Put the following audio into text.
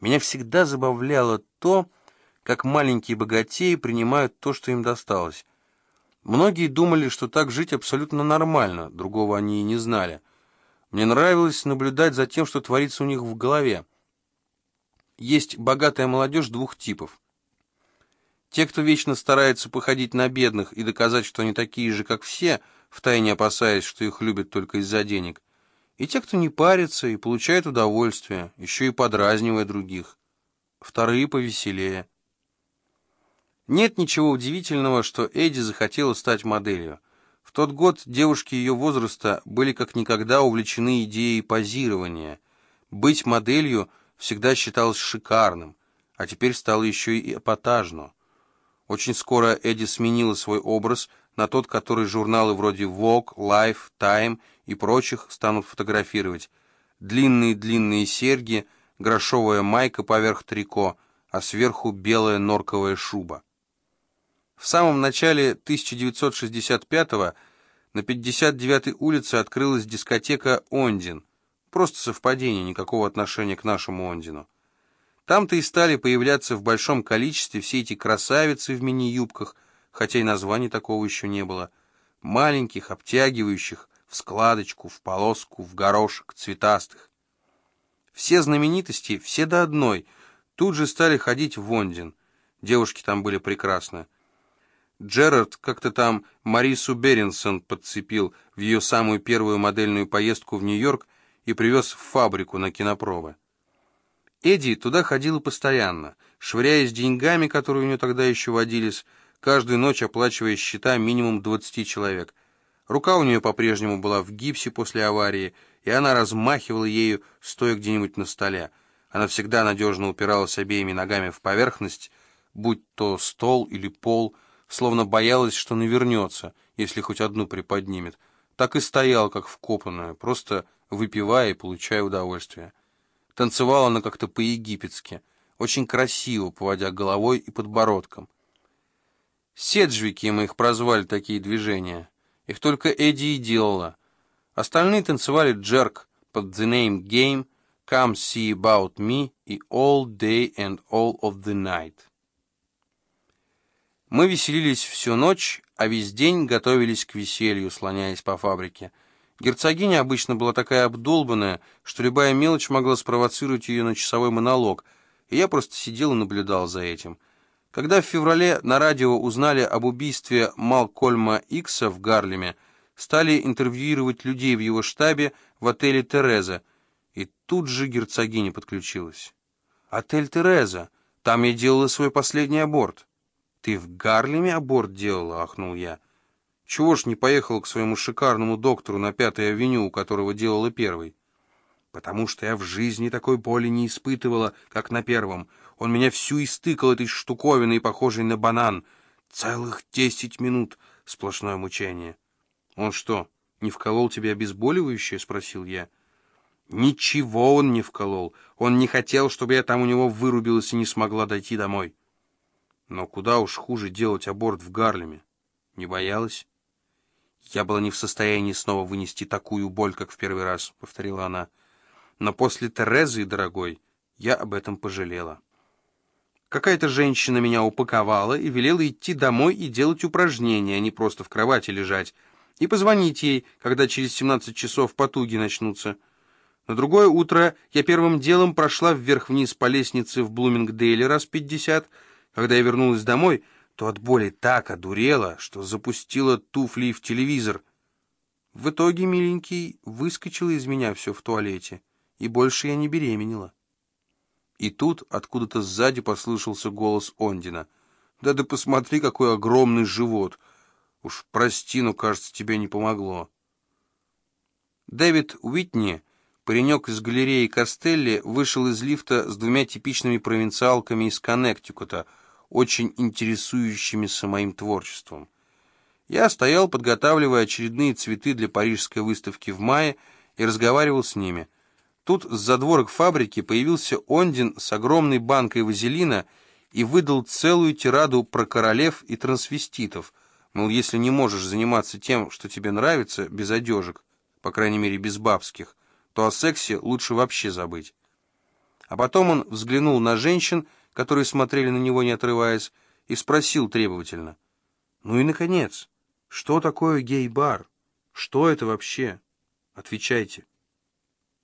Меня всегда забавляло то, как маленькие богатеи принимают то, что им досталось. Многие думали, что так жить абсолютно нормально, другого они и не знали. Мне нравилось наблюдать за тем, что творится у них в голове. Есть богатая молодежь двух типов. Те, кто вечно старается походить на бедных и доказать, что они такие же, как все, втайне опасаясь, что их любят только из-за денег. И те, кто не парится и получает удовольствие, еще и подразнивая других. Вторые повеселее. Нет ничего удивительного, что Эдди захотела стать моделью. В тот год девушки ее возраста были как никогда увлечены идеей позирования. Быть моделью всегда считалось шикарным, а теперь стало еще и эпатажно. Очень скоро Эдди сменила свой образ на тот, который журналы вроде Vogue, Life, Time и прочих станут фотографировать. Длинные-длинные серьги, грошовая майка поверх трико, а сверху белая норковая шуба. В самом начале 1965-го на 59-й улице открылась дискотека «Ондин». Просто совпадение, никакого отношения к нашему Ондину. Там-то и стали появляться в большом количестве все эти красавицы в мини-юбках, хотя и названий такого еще не было. Маленьких, обтягивающих, в складочку, в полоску, в горошек, цветастых. Все знаменитости, все до одной, тут же стали ходить в Ондин. Девушки там были прекрасны. Джерард как-то там Марису Беринсон подцепил в ее самую первую модельную поездку в Нью-Йорк и привез в фабрику на кинопробы. Эдди туда ходила постоянно, швыряясь деньгами, которые у нее тогда еще водились, каждую ночь оплачивая счета минимум 20 человек. Рука у нее по-прежнему была в гипсе после аварии, и она размахивала ею, стоя где-нибудь на столе. Она всегда надежно упиралась обеими ногами в поверхность, будь то стол или пол, словно боялась, что навернется, если хоть одну приподнимет. Так и стоял, как вкопанная, просто выпивая и получая удовольствие. Танцевала она как-то по-египетски, очень красиво, поводя головой и подбородком. Седжвики мы их прозвали, такие движения. Их только Эдди и делала. Остальные танцевали джерк под The Name Game, Come See About Me и All Day and All of the Night. Мы веселились всю ночь, а весь день готовились к веселью, слоняясь по фабрике. Герцогиня обычно была такая обдолбанная, что любая мелочь могла спровоцировать ее на часовой монолог, и я просто сидел и наблюдал за этим. Когда в феврале на радио узнали об убийстве Малкольма Икса в Гарлеме, стали интервьюировать людей в его штабе в отеле «Тереза», и тут же герцогиня подключилась. «Отель «Тереза», там я делала свой последний аборт». «Ты в Гарлеме аборт делала?» — ахнул я. «Чего ж не поехала к своему шикарному доктору на Пятой авеню, у которого делала первый?» «Потому что я в жизни такой боли не испытывала, как на первом. Он меня всю истыкал этой штуковиной, похожей на банан. Целых десять минут сплошное мучение». «Он что, не вколол тебе обезболивающее?» — спросил я. «Ничего он не вколол. Он не хотел, чтобы я там у него вырубилась и не смогла дойти домой». Но куда уж хуже делать аборт в Гарлеме. Не боялась? Я была не в состоянии снова вынести такую боль, как в первый раз, — повторила она. Но после Терезы, дорогой, я об этом пожалела. Какая-то женщина меня упаковала и велела идти домой и делать упражнения, а не просто в кровати лежать, и позвонить ей, когда через 17 часов потуги начнутся. На другое утро я первым делом прошла вверх-вниз по лестнице в Блумингдейле раз пятьдесят, когда я вернулась домой, то от боли так одурела, что запустила туфли в телевизор. В итоге, миленький, выскочило из меня все в туалете, и больше я не беременела. И тут откуда-то сзади послышался голос Ондина. «Да ты посмотри, какой огромный живот! Уж прости, но, кажется, тебе не помогло». Дэвид Уитни, паренек из галереи Костелли, вышел из лифта с двумя типичными провинциалками из Коннектикута — очень интересующимися моим творчеством. Я стоял, подготавливая очередные цветы для парижской выставки в мае, и разговаривал с ними. Тут с задворок фабрики появился Ондин с огромной банкой вазелина и выдал целую тираду про королев и трансвеститов, мол, если не можешь заниматься тем, что тебе нравится, без одежек, по крайней мере, без бабских, то о сексе лучше вообще забыть. А потом он взглянул на женщин, которые смотрели на него, не отрываясь, и спросил требовательно. «Ну и, наконец, что такое гей-бар? Что это вообще? Отвечайте».